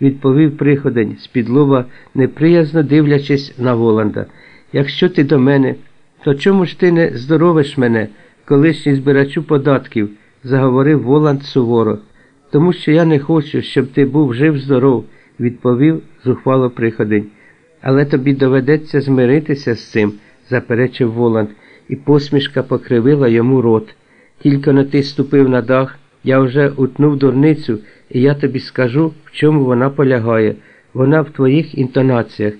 відповів приходень з-під лоба, неприязно дивлячись на Воланда. Якщо ти до мене, то чому ж ти не здоровиш мене, колишній збирачу податків? заговорив Воланд суворо. Тому що я не хочу, щоб ти був жив здоров, відповів зухвало приходень. Але тобі доведеться змиритися з цим, заперечив Воланд, і посмішка покривила йому рот. Тільки на ти ступив на дах, я вже утнув дурницю, і я тобі скажу, в чому вона полягає. Вона в твоїх інтонаціях.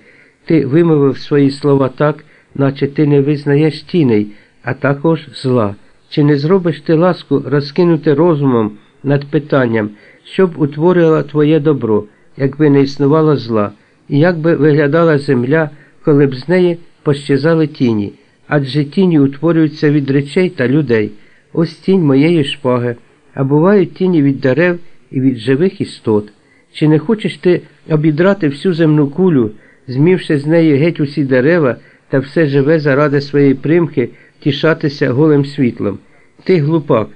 Ти вимовив свої слова так, наче ти не визнаєш тіней, а також зла. Чи не зробиш ти ласку розкинути розумом над питанням, щоб утворила твоє добро, якби не існувало зла, і як би виглядала земля, коли б з неї пощезали тіні, адже тіні утворюються від речей та людей. Ось тінь моєї шпаги, а бувають тіні від дерев і від живих істот. Чи не хочеш ти обідрати всю земну кулю, змівши з неї геть усі дерева та все живе заради своєї примхи тішатися голим світлом? Ти глупак,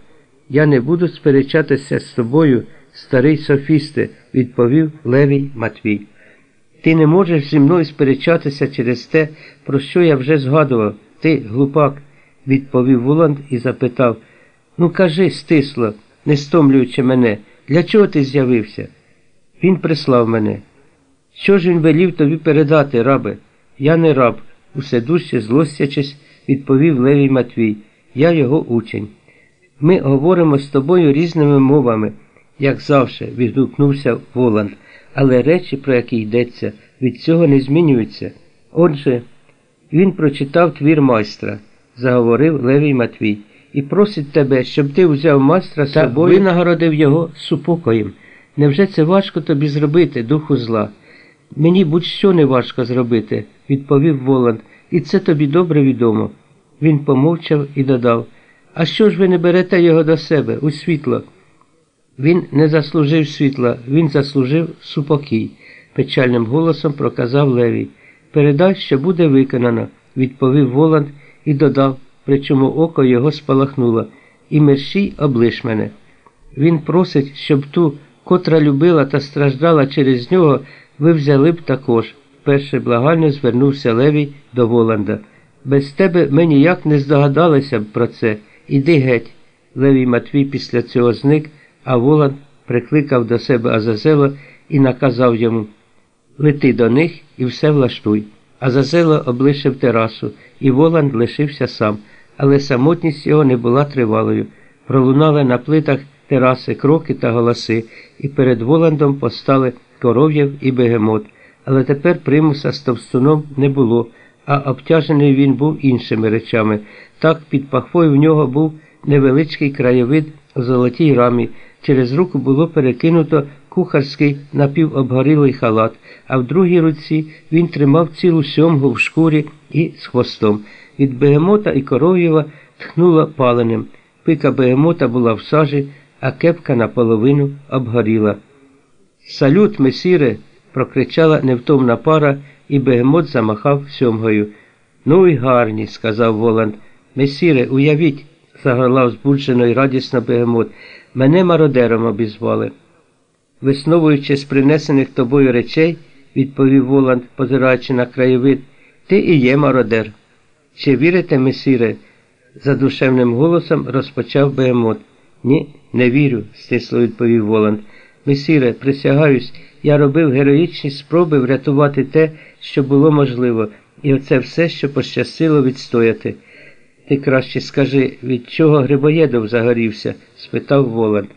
я не буду сперечатися з тобою, старий софісте, відповів Левій Матвій. Ти не можеш зі мною сперечатися через те, про що я вже згадував. Ти, глупак, відповів Воланд і запитав Ну, кажи, стисло, не стомлюючи мене, для чого ти з'явився? Він прислав мене. Що ж він велів тобі передати, рабе? Я не раб, усе дужче злостячись, відповів Левій Матвій. Я його учень. Ми говоримо з тобою різними мовами, як завжди, відгукнувся Воланд, але речі, про які йдеться, від цього не змінюються. Отже, він прочитав твір майстра, заговорив Левій Матвій, і просить тебе, щоб ти взяв майстра з собою і винагородив його супокоєм. Невже це важко тобі зробити, духу зла? Мені будь-що не важко зробити, відповів Воланд, і це тобі добре відомо. Він помовчав і додав А що ж ви не берете його до себе у світло? Він не заслужив світла, він заслужив супокій, печальним голосом проказав Левій. Передай, що буде виконано, відповів Воланд і додав, причому око його спалахнуло, і мерщій облиш мене. Він просить, щоб ту, котра любила та страждала через нього, ви взяли б також. Перше благально звернувся Левій до Воланда. Без тебе ми ніяк не здогадалися б про це. Іди геть. Левій Матвій після цього зник, а Воланд прикликав до себе Азазела і наказав йому Лети до них і все влаштуй. Азазело облишив терасу, і Воланд лишився сам, але самотність його не була тривалою. Пролунали на плитах тераси кроки та голоси, і перед Воландом постали коров'яв і бегемот. Але тепер примуса з товстуном не було, а обтяжений він був іншими речами. Так під пахвою в нього був невеличкий краєвид у золотій рамі. Через руку було перекинуто кухарський напівобгорілий халат, а в другій руці він тримав цілу сьомгу в шкурі і з хвостом. Від бегемота і коров'єва тхнуло паленим. Пика бегемота була в сажі, а кепка наполовину обгоріла. Салют, месіре! прокричала невтомна пара, і бегемот замахав сьомгою. Ну й гарні, сказав Воланд. Месіре, уявіть, загорлав збуджено й радісно бегемот. Мене мародером обізвали. Висновуючи з принесених тобою речей, відповів Воланд, позираючи на краєвид, ти і є мародер. Чи вірите, месіре? задушевним голосом розпочав бегемот. Ні, не вірю, стисло відповів Воланд. Месіре, присягаюсь, я робив героїчні спроби врятувати те, що було можливо, і оце все, що пощастило відстояти. Ти краще скажи, від чого Грибоєдов загорівся? спитав Воланд.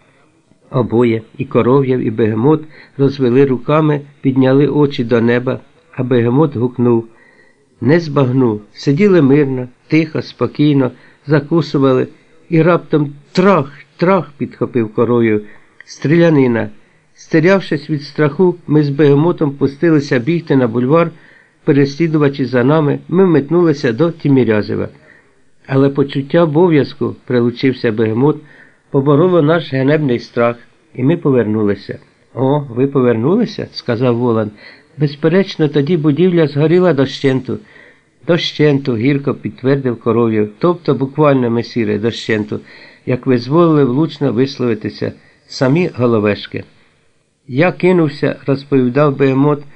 Обоє, і коров'яв, і бегемот розвели руками, підняли очі до неба, а бегемот гукнув. Не збагну. Сиділи мирно, тихо, спокійно, закусували, і раптом трах, трах, підхопив корою. Стрілянина. Стерявшись від страху, ми з бегемотом пустилися бігти на бульвар, переслідувачи за нами, ми метнулися до Тімірязева. Але почуття обов'язку, прилучився бегемот, побороло наш генебний страх, і ми повернулися. О, ви повернулися? сказав Волан. Безперечно, тоді будівля згоріла дощенту. Дощенту, гірко підтвердив коров'яв, тобто буквально месіре дощенту, як ви зволили влучно висловитися, самі головешки. Я кинувся, розповідав Бегемот,